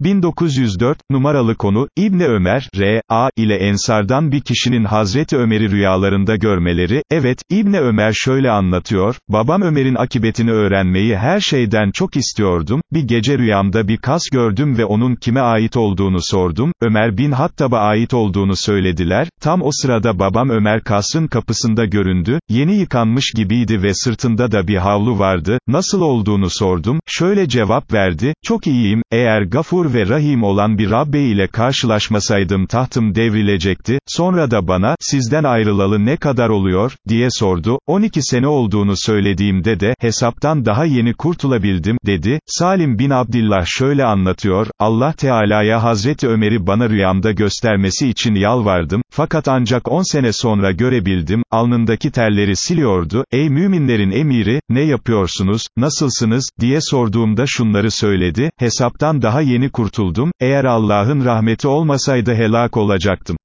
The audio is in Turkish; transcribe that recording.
1904, numaralı konu, İbni Ömer, R.A. ile Ensardan bir kişinin Hazreti Ömer'i rüyalarında görmeleri, evet, İbni Ömer şöyle anlatıyor, babam Ömer'in akibetini öğrenmeyi her şeyden çok istiyordum, bir gece rüyamda bir kas gördüm ve onun kime ait olduğunu sordum, Ömer bin Hattab'a ait olduğunu söylediler, tam o sırada babam Ömer kasrın kapısında göründü, yeni yıkanmış gibiydi ve sırtında da bir havlu vardı, nasıl olduğunu sordum, şöyle cevap verdi, çok iyiyim, eğer gafur ve rahim olan bir Rabbe ile karşılaşmasaydım tahtım devrilecekti, sonra da bana, sizden ayrılalı ne kadar oluyor, diye sordu, 12 sene olduğunu söylediğimde de, hesaptan daha yeni kurtulabildim, dedi, Salim bin Abdillah şöyle anlatıyor, Allah Teala'ya Hazreti Ömer'i bana rüyamda göstermesi için yalvardım, fakat ancak 10 sene sonra görebildim, alnındaki terleri siliyordu, ey müminlerin emiri, ne yapıyorsunuz, nasılsınız, diye sorduğumda şunları söyledi, hesaptan daha yeni kurtuldum, eğer Allah'ın rahmeti olmasaydı helak olacaktım.